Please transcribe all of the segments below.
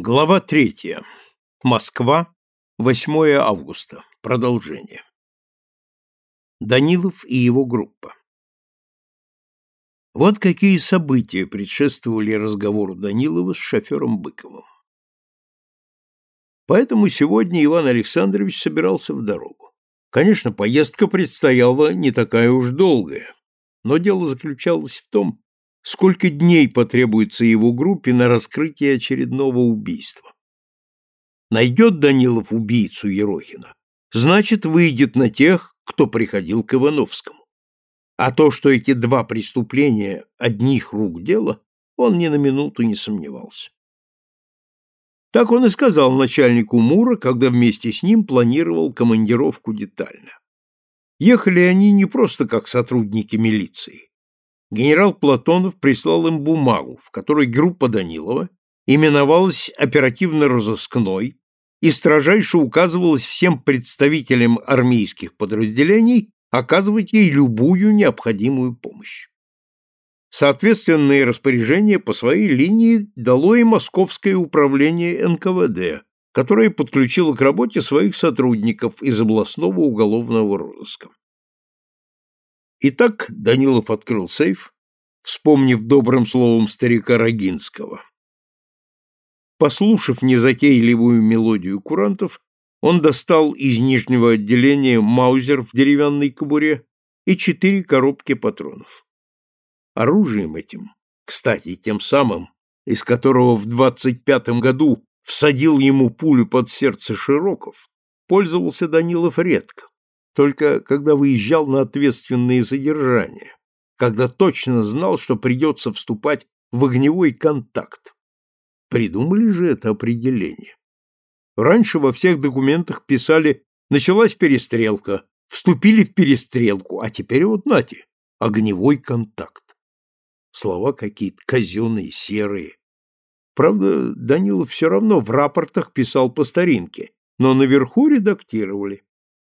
Глава третья. Москва. 8 августа. Продолжение. Данилов и его группа. Вот какие события предшествовали разговору Данилова с шофером Быковым. Поэтому сегодня Иван Александрович собирался в дорогу. Конечно, поездка предстояла не такая уж долгая, но дело заключалось в том, сколько дней потребуется его группе на раскрытие очередного убийства. Найдет Данилов убийцу Ерохина, значит, выйдет на тех, кто приходил к Ивановскому. А то, что эти два преступления одних рук дело, он ни на минуту не сомневался. Так он и сказал начальнику Мура, когда вместе с ним планировал командировку детально. Ехали они не просто как сотрудники милиции генерал Платонов прислал им бумагу, в которой группа Данилова именовалась оперативно-розыскной и строжайше указывалось всем представителям армейских подразделений оказывать ей любую необходимую помощь. Соответственные распоряжения по своей линии дало и Московское управление НКВД, которое подключило к работе своих сотрудников из областного уголовного розыска. Итак, Данилов открыл сейф, вспомнив добрым словом старика Рогинского. Послушав незатейливую мелодию курантов, он достал из нижнего отделения маузер в деревянной кобуре и четыре коробки патронов. Оружием этим, кстати, тем самым, из которого в двадцать пятом году всадил ему пулю под сердце Широков, пользовался Данилов редко только когда выезжал на ответственные задержания, когда точно знал, что придется вступать в огневой контакт. Придумали же это определение. Раньше во всех документах писали «началась перестрелка», «вступили в перестрелку», а теперь вот нате, огневой контакт. Слова какие-то казенные, серые. Правда, Данилов все равно в рапортах писал по старинке, но наверху редактировали.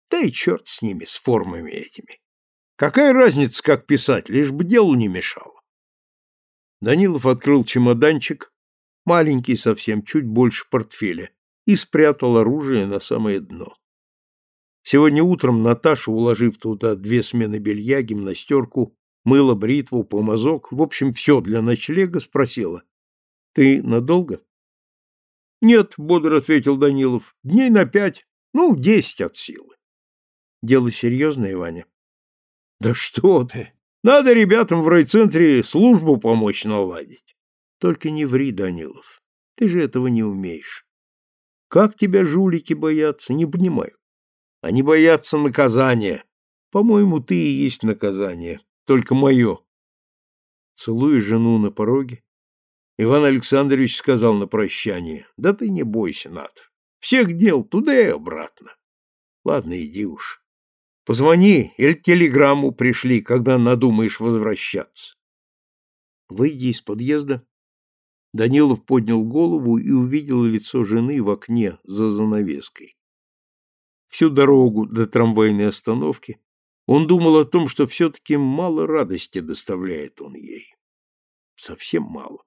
Да и черт с ними, с формами этими. Какая разница, как писать, лишь бы делу не мешало. Данилов открыл чемоданчик, маленький совсем, чуть больше портфеля, и спрятал оружие на самое дно. Сегодня утром Наташа, уложив туда две смены белья, гимнастерку, мыло, бритву, помазок, в общем, все для ночлега, спросила. — Ты надолго? — Нет, — бодро ответил Данилов, — дней на пять, ну, десять от силы. Дело серьезное, Ваня? Да что ты! Надо ребятам в райцентре службу помочь наладить. Только не ври, Данилов. Ты же этого не умеешь. Как тебя жулики боятся, не понимаю. Они боятся наказания. По-моему, ты и есть наказание, только мое. Целуя жену на пороге, Иван Александрович сказал на прощание, да ты не бойся, Нат. Всех дел туда и обратно. Ладно, иди уж. Позвони или телеграмму пришли, когда надумаешь возвращаться. Выйдя из подъезда, Данилов поднял голову и увидел лицо жены в окне за занавеской. Всю дорогу до трамвайной остановки он думал о том, что все-таки мало радости доставляет он ей. Совсем мало.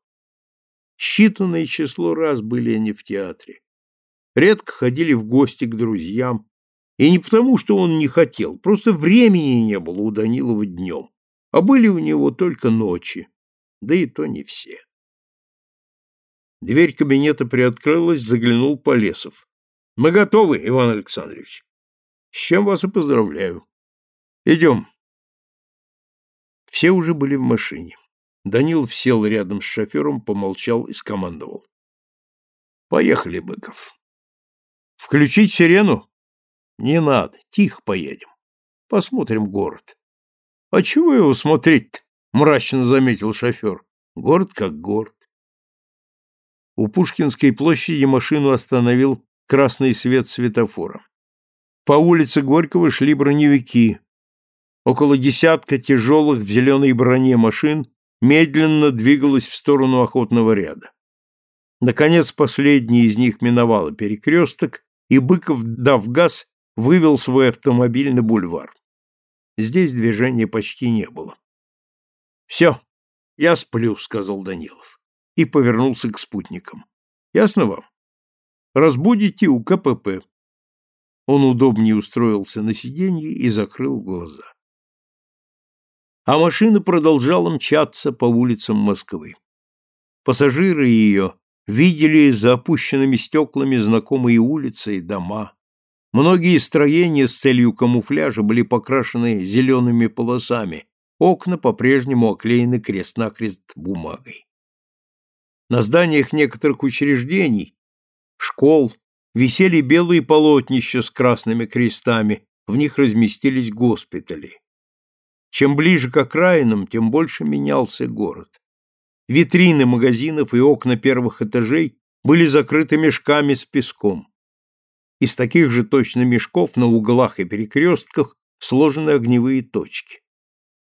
Считанное число раз были они в театре. Редко ходили в гости к друзьям, и не потому, что он не хотел, просто времени не было у Данилова днем, а были у него только ночи, да и то не все. Дверь кабинета приоткрылась, заглянул Полесов. — Мы готовы, Иван Александрович. — С чем вас и поздравляю. — Идем. Все уже были в машине. Данилов сел рядом с шофером, помолчал и скомандовал. — Поехали, Быков. — Включить сирену? Не надо, тихо поедем. Посмотрим город. А чего его смотреть-то? Мрачно заметил шофер. Город как город. У Пушкинской площади машину остановил красный свет светофора. По улице Горького шли броневики. Около десятка тяжелых в зеленой броне машин медленно двигалась в сторону охотного ряда. Наконец, последний из них миновала перекресток, и Быков, дав газ, вывел свой автомобиль на бульвар. Здесь движения почти не было. «Все, я сплю», — сказал Данилов, и повернулся к спутникам. «Ясно вам? Разбудите у КПП. Он удобнее устроился на сиденье и закрыл глаза. А машина продолжала мчаться по улицам Москвы. Пассажиры ее видели за опущенными стеклами знакомые улицы и дома. Многие строения с целью камуфляжа были покрашены зелеными полосами, окна по-прежнему оклеены крест-накрест бумагой. На зданиях некоторых учреждений, школ, висели белые полотнища с красными крестами, в них разместились госпитали. Чем ближе к окраинам, тем больше менялся город. Витрины магазинов и окна первых этажей были закрыты мешками с песком. Из таких же точно мешков на углах и перекрестках сложены огневые точки.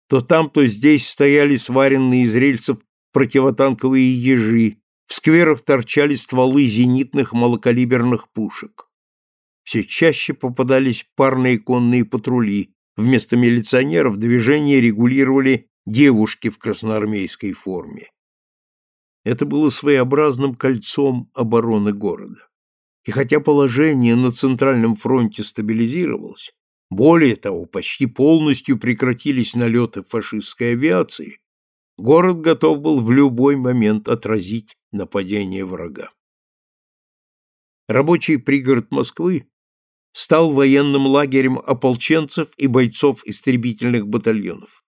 То там, то здесь стояли сваренные из рельсов противотанковые ежи, в скверах торчали стволы зенитных малокалиберных пушек. Все чаще попадались парные конные патрули, Вместо милиционеров движение регулировали девушки в красноармейской форме. Это было своеобразным кольцом обороны города. И хотя положение на Центральном фронте стабилизировалось, более того, почти полностью прекратились налеты фашистской авиации, город готов был в любой момент отразить нападение врага. Рабочий пригород Москвы стал военным лагерем ополченцев и бойцов истребительных батальонов.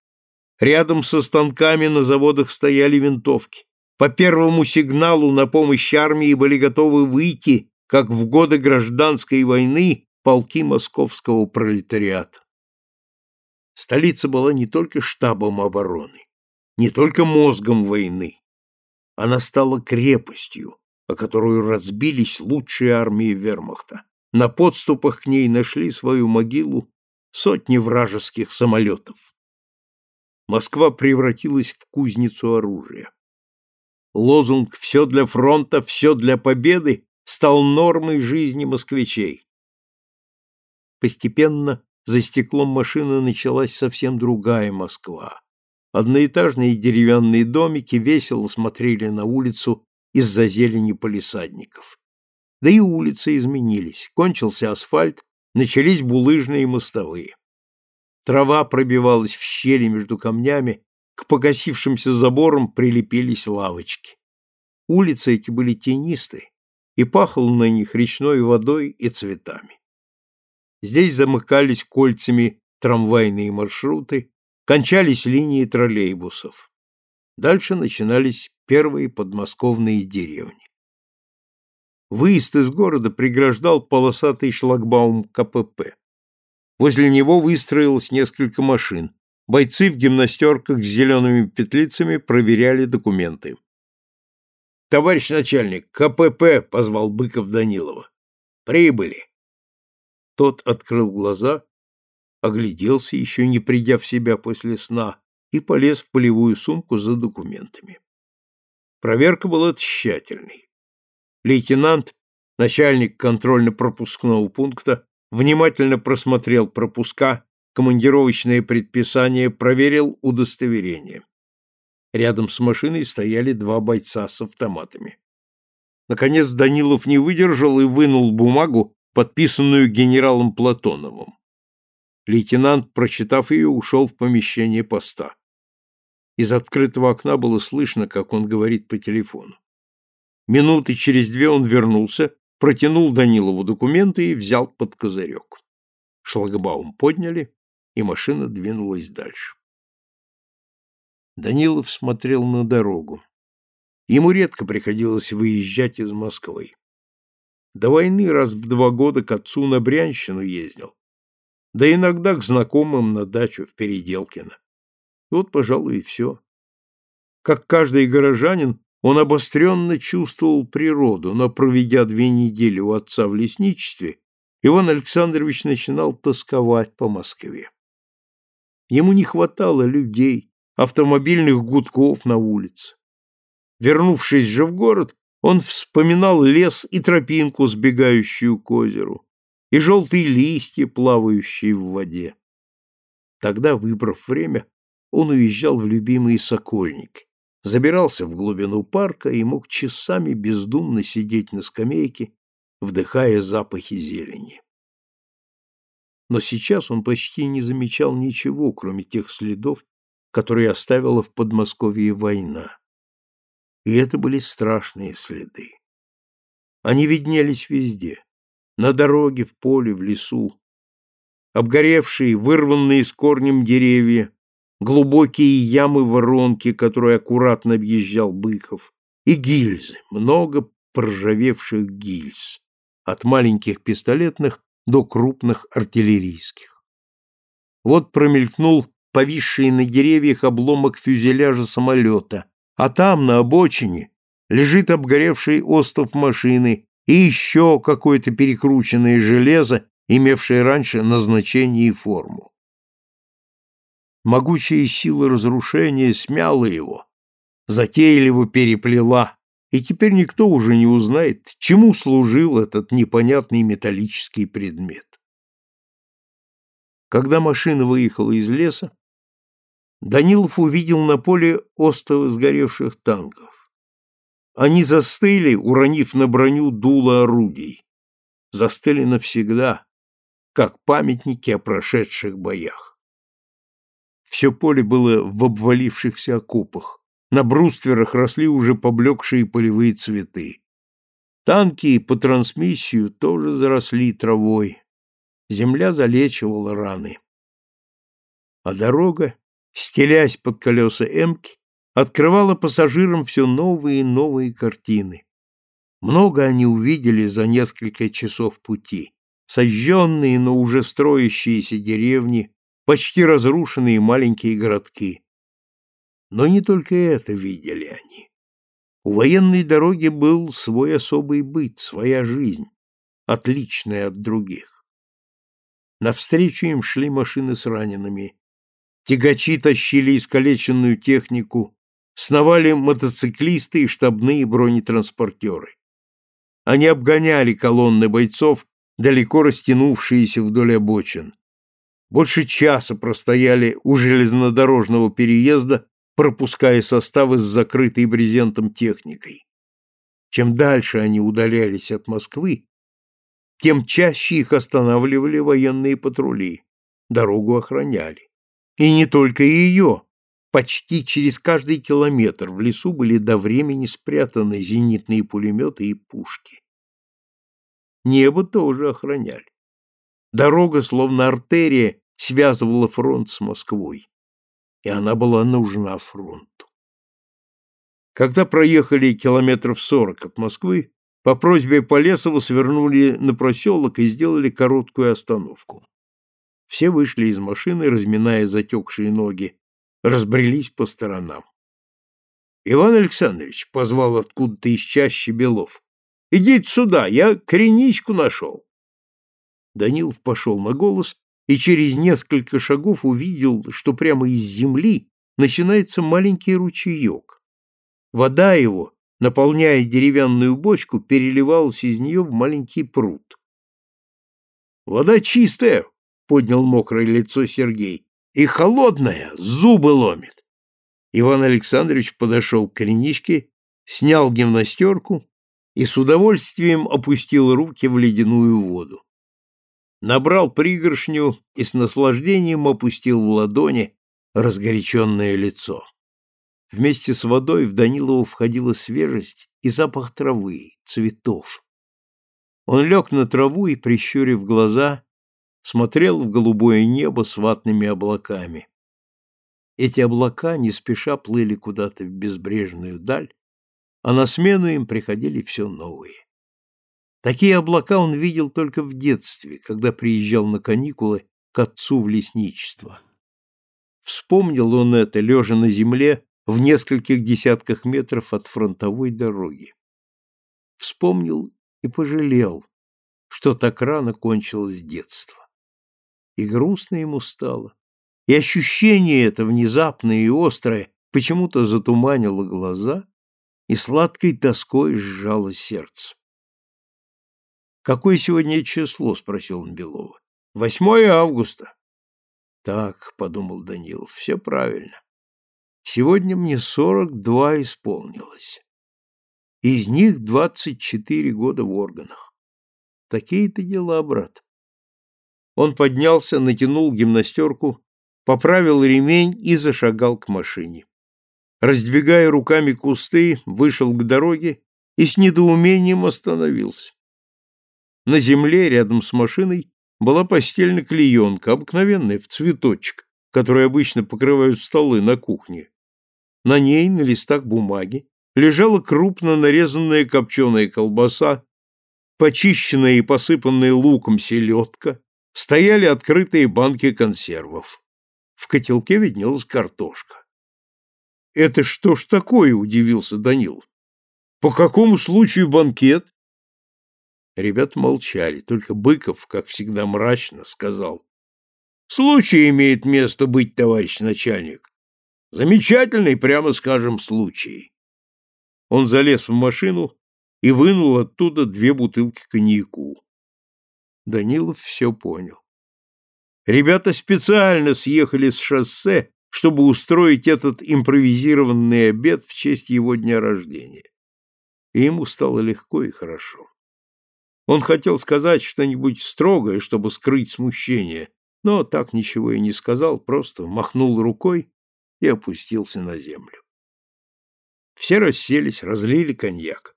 Рядом со станками на заводах стояли винтовки. По первому сигналу на помощь армии были готовы выйти, как в годы гражданской войны, полки московского пролетариата. Столица была не только штабом обороны, не только мозгом войны. Она стала крепостью, о которую разбились лучшие армии вермахта. На подступах к ней нашли свою могилу сотни вражеских самолетов. Москва превратилась в кузницу оружия. Лозунг «Все для фронта, все для победы» стал нормой жизни москвичей. Постепенно за стеклом машины началась совсем другая Москва. Одноэтажные деревянные домики весело смотрели на улицу из-за зелени полисадников. Да и улицы изменились. Кончился асфальт, начались булыжные мостовые. Трава пробивалась в щели между камнями, к погасившимся заборам прилепились лавочки. Улицы эти были тенистые, и пахло на них речной водой и цветами. Здесь замыкались кольцами трамвайные маршруты, кончались линии троллейбусов. Дальше начинались первые подмосковные деревни. Выезд из города преграждал полосатый шлагбаум КПП. Возле него выстроилось несколько машин. Бойцы в гимнастерках с зелеными петлицами проверяли документы. «Товарищ начальник, КПП!» — позвал Быков Данилова. «Прибыли!» Тот открыл глаза, огляделся, еще не придя в себя после сна, и полез в полевую сумку за документами. Проверка была тщательной. Лейтенант, начальник контрольно-пропускного пункта, внимательно просмотрел пропуска, командировочные предписания, проверил удостоверение. Рядом с машиной стояли два бойца с автоматами. Наконец Данилов не выдержал и вынул бумагу, подписанную генералом Платоновым. Лейтенант, прочитав ее, ушел в помещение поста. Из открытого окна было слышно, как он говорит по телефону. Минуты через две он вернулся, протянул Данилову документы и взял под козырек. Шлагбаум подняли, и машина двинулась дальше. Данилов смотрел на дорогу. Ему редко приходилось выезжать из Москвы. До войны раз в два года к отцу на Брянщину ездил, да иногда к знакомым на дачу в Переделкино. Вот, пожалуй, и все. Как каждый горожанин, он обостренно чувствовал природу, но, проведя две недели у отца в лесничестве, Иван Александрович начинал тосковать по Москве. Ему не хватало людей, автомобильных гудков на улице. Вернувшись же в город, он вспоминал лес и тропинку, сбегающую к озеру, и желтые листья, плавающие в воде. Тогда, выбрав время, он уезжал в любимый Сокольник забирался в глубину парка и мог часами бездумно сидеть на скамейке, вдыхая запахи зелени. Но сейчас он почти не замечал ничего, кроме тех следов, которые оставила в Подмосковье война. И это были страшные следы. Они виднелись везде. На дороге, в поле, в лесу. Обгоревшие, вырванные с корнем деревья, глубокие ямы-воронки, которые аккуратно объезжал Быков, и гильзы, много проржавевших гильз, от маленьких пистолетных до крупных артиллерийских. Вот промелькнул повисший на деревьях обломок фюзеляжа самолета, а там, на обочине, лежит обгоревший остов машины и еще какое-то перекрученное железо, имевшее раньше назначение и форму. Могучая сила разрушения смяла его, затейливо переплела, и теперь никто уже не узнает, чему служил этот непонятный металлический предмет. Когда машина выехала из леса, Данилов увидел на поле остовы сгоревших танков. Они застыли, уронив на броню дуло орудий. Застыли навсегда, как памятники о прошедших боях. Все поле было в обвалившихся окопах. На брустверах росли уже поблекшие полевые цветы. Танки по трансмиссию тоже заросли травой. Земля залечивала раны. А дорога стелясь под колеса эмки, открывала пассажирам все новые и новые картины. Много они увидели за несколько часов пути. Сожженные, но уже строящиеся деревни, почти разрушенные маленькие городки. Но не только это видели они. У военной дороги был свой особый быт, своя жизнь, отличная от других. Навстречу им шли машины с ранеными, Тягачи тащили искалеченную технику, сновали мотоциклисты и штабные бронетранспортеры. Они обгоняли колонны бойцов, далеко растянувшиеся вдоль обочин. Больше часа простояли у железнодорожного переезда, пропуская составы с закрытой брезентом техникой. Чем дальше они удалялись от Москвы, тем чаще их останавливали военные патрули, дорогу охраняли. И не только ее. Почти через каждый километр в лесу были до времени спрятаны зенитные пулеметы и пушки. Небо тоже охраняли. Дорога, словно артерия, связывала фронт с Москвой, и она была нужна фронту. Когда проехали километров сорок от Москвы, по просьбе Полесова свернули на проселок и сделали короткую остановку. Все вышли из машины, разминая затекшие ноги, разбрелись по сторонам. Иван Александрович позвал откуда-то из чащи Белов. «Идите сюда, я криничку нашел». Данилов пошел на голос и через несколько шагов увидел, что прямо из земли начинается маленький ручеек. Вода его, наполняя деревянную бочку, переливалась из нее в маленький пруд. «Вода чистая, поднял мокрое лицо Сергей. И холодная, зубы ломит. Иван Александрович подошел к криничке, снял гимнастерку и с удовольствием опустил руки в ледяную воду. Набрал пригоршню и с наслаждением опустил в ладони разгоряченное лицо. Вместе с водой в Данилову входила свежесть и запах травы, цветов. Он лег на траву и, прищурив глаза, смотрел в голубое небо с ватными облаками. Эти облака не спеша плыли куда-то в безбрежную даль, а на смену им приходили все новые. Такие облака он видел только в детстве, когда приезжал на каникулы к отцу в лесничество. Вспомнил он это, лежа на земле в нескольких десятках метров от фронтовой дороги. Вспомнил и пожалел, что так рано кончилось детство и грустно ему стало. И ощущение это внезапное и острое почему-то затуманило глаза и сладкой тоской сжало сердце. «Какое сегодня число?» — спросил он Белова. «Восьмое августа». «Так», — подумал Данилов, — «все правильно. Сегодня мне сорок два исполнилось. Из них двадцать четыре года в органах. такие-то дела, брат. Он поднялся, натянул гимнастерку, поправил ремень и зашагал к машине. Раздвигая руками кусты, вышел к дороге и с недоумением остановился. На земле рядом с машиной была постельная клеенка, обыкновенная, в цветочек, которые обычно покрывают столы на кухне. На ней, на листах бумаги, лежала крупно нарезанная копченая колбаса, почищенная и посыпанная луком селедка, стояли открытые банки консервов. В котелке виднелась картошка. «Это что ж такое?» — удивился Данил. «По какому случаю банкет?» Ребята молчали, только Быков, как всегда мрачно, сказал. «Случай имеет место быть, товарищ начальник. Замечательный, прямо скажем, случай». Он залез в машину и вынул оттуда две бутылки коньяку. Данилов все понял. Ребята специально съехали с шоссе, чтобы устроить этот импровизированный обед в честь его дня рождения. И ему стало легко и хорошо. Он хотел сказать что-нибудь строгое, чтобы скрыть смущение, но так ничего и не сказал, просто махнул рукой и опустился на землю. Все расселись, разлили коньяк.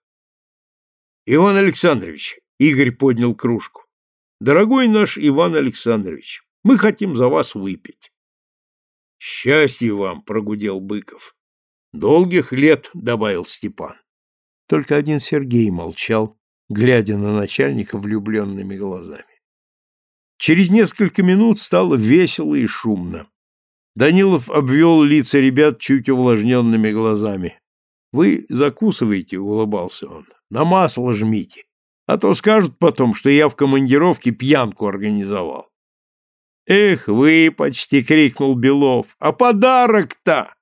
Иван Александрович, Игорь поднял кружку. Дорогой наш Иван Александрович, мы хотим за вас выпить. Счастья вам, прогудел Быков. Долгих лет, добавил Степан. Только один Сергей молчал, глядя на начальника влюбленными глазами. Через несколько минут стало весело и шумно. Данилов обвел лица ребят чуть увлажненными глазами. «Вы закусываете», — улыбался он, — «на масло жмите, а то скажут потом, что я в командировке пьянку организовал». «Эх вы!» — почти крикнул Белов. «А подарок-то!»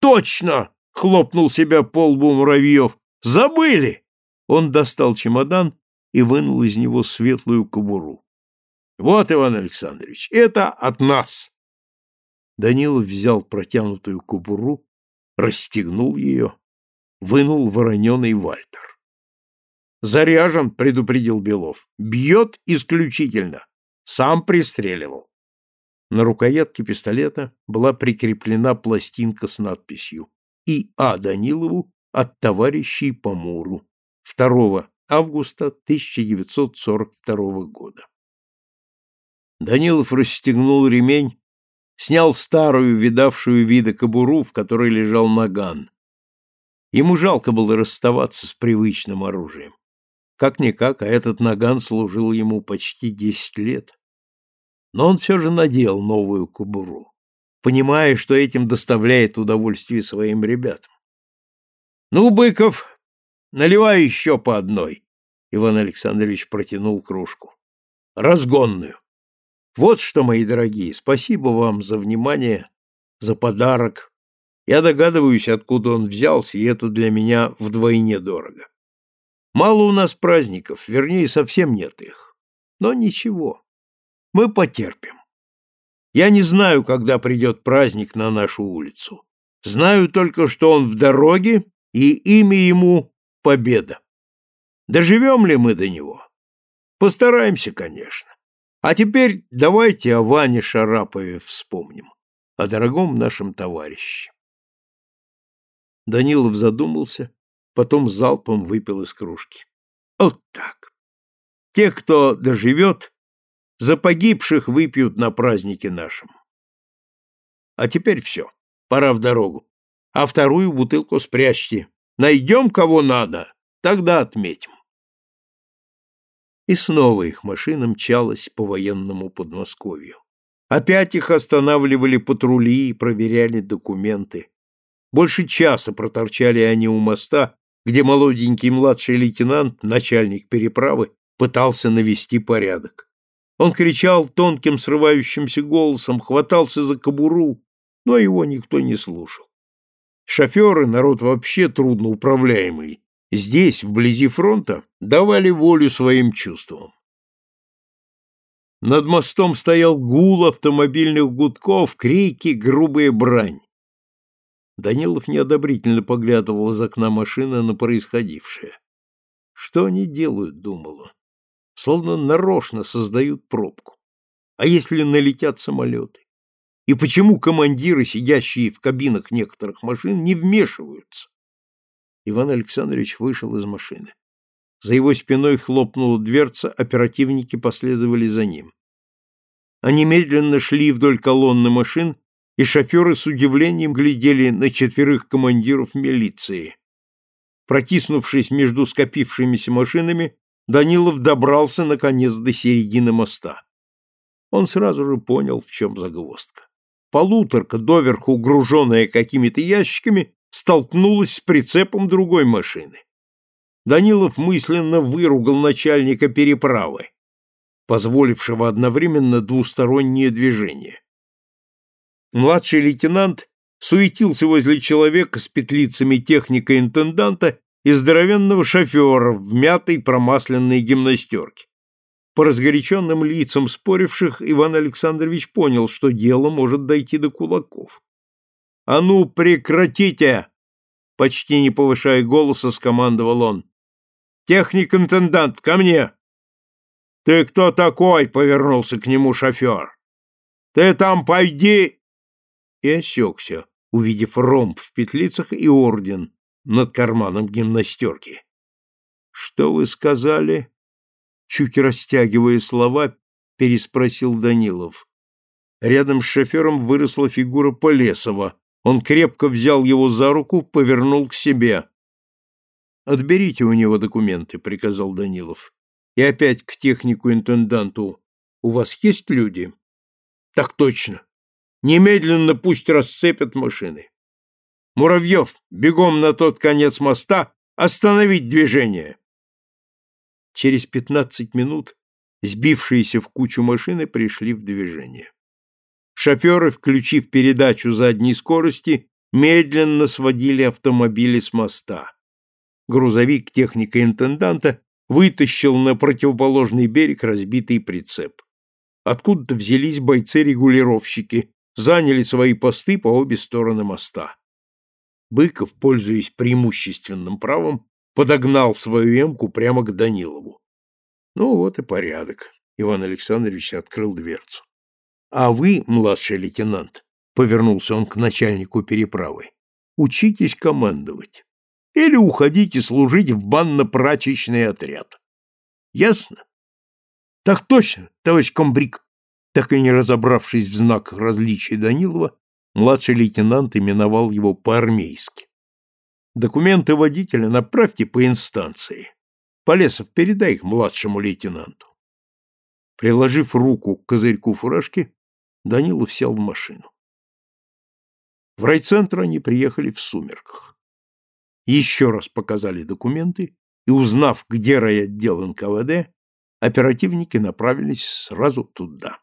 «Точно!» — хлопнул себя по лбу Муравьев. «Забыли!» Он достал чемодан и вынул из него светлую кобуру. «Вот, Иван Александрович, это от нас!» Данилов взял протянутую кобуру, расстегнул ее, вынул вороненый вальтер. «Заряжен», — предупредил Белов. «Бьет исключительно. Сам пристреливал». На рукоятке пистолета была прикреплена пластинка с надписью «И. А. Данилову от товарищей по Муру». 2 августа 1942 года. Данилов расстегнул ремень, снял старую, видавшую вида кобуру, в которой лежал наган. Ему жалко было расставаться с привычным оружием. Как-никак, а этот наган служил ему почти десять лет. Но он все же надел новую кобуру, понимая, что этим доставляет удовольствие своим ребятам. «Ну, Быков, Наливай еще по одной. Иван Александрович протянул кружку. Разгонную. Вот что, мои дорогие, спасибо вам за внимание, за подарок. Я догадываюсь, откуда он взялся, и это для меня вдвойне дорого. Мало у нас праздников, вернее, совсем нет их. Но ничего, мы потерпим. Я не знаю, когда придет праздник на нашу улицу. Знаю только, что он в дороге, и имя ему победа. Доживем ли мы до него? Постараемся, конечно. А теперь давайте о Ване Шарапове вспомним, о дорогом нашем товарище. Данилов задумался, потом залпом выпил из кружки. Вот так. Тех, кто доживет, за погибших выпьют на празднике нашем. А теперь все, пора в дорогу. А вторую бутылку спрячьте, Найдем кого надо, тогда отметим. И снова их машина мчалась по военному Подмосковью. Опять их останавливали патрули и проверяли документы. Больше часа проторчали они у моста, где молоденький младший лейтенант, начальник переправы, пытался навести порядок. Он кричал тонким срывающимся голосом, хватался за кобуру, но его никто не слушал. Шоферы, народ вообще трудноуправляемый, здесь, вблизи фронта, давали волю своим чувствам. Над мостом стоял гул автомобильных гудков, крики, грубая брань. Данилов неодобрительно поглядывал из окна машины на происходившее. Что они делают, думал он. словно нарочно создают пробку. А если налетят самолеты? И почему командиры, сидящие в кабинах некоторых машин, не вмешиваются? Иван Александрович вышел из машины. За его спиной хлопнула дверца, оперативники последовали за ним. Они медленно шли вдоль колонны машин, и шоферы с удивлением глядели на четверых командиров милиции. Протиснувшись между скопившимися машинами, Данилов добрался, наконец, до середины моста. Он сразу же понял, в чем загвоздка. Полуторка, доверху груженная какими-то ящиками, столкнулась с прицепом другой машины. Данилов мысленно выругал начальника переправы, позволившего одновременно двустороннее движение. Младший лейтенант суетился возле человека с петлицами техника-интенданта и здоровенного шофера в мятой промасленной гимнастерке. По разгоряченным лицам споривших Иван Александрович понял, что дело может дойти до кулаков. «А ну, прекратите!» Почти не повышая голоса, скомандовал он. «Техник-интендант, ко мне!» «Ты кто такой?» — повернулся к нему шофер. «Ты там пойди!» И осекся, увидев ромб в петлицах и орден над карманом гимнастерки. «Что вы сказали?» Чуть растягивая слова, переспросил Данилов. Рядом с шофером выросла фигура Полесова. Он крепко взял его за руку, повернул к себе. «Отберите у него документы», — приказал Данилов. «И опять к технику-интенданту. У вас есть люди?» «Так точно. Немедленно пусть расцепят машины. Муравьев, бегом на тот конец моста, остановить движение!» Через пятнадцать минут сбившиеся в кучу машины пришли в движение. Шоферы, включив передачу задней скорости, медленно сводили автомобили с моста. Грузовик техника-интенданта вытащил на противоположный берег разбитый прицеп. Откуда-то взялись бойцы-регулировщики, заняли свои посты по обе стороны моста. Быков, пользуясь преимущественным правом, подогнал свою эмку прямо к Данилову. Ну вот и порядок. Иван Александрович открыл дверцу. А вы, младший лейтенант, повернулся он к начальнику переправы, учитесь командовать. Или уходите служить в банно-прачечный отряд. Ясно? Так точно, товарищ комбриг. Так и не разобравшись в знаках различия Данилова, младший лейтенант именовал его по-армейски. Документы водителя направьте по инстанции. Полесов, передай их младшему лейтенанту. Приложив руку к козырьку фуражки, Данилов сел в машину. В райцентр они приехали в сумерках. Еще раз показали документы, и, узнав, где райотдел НКВД, оперативники направились сразу туда.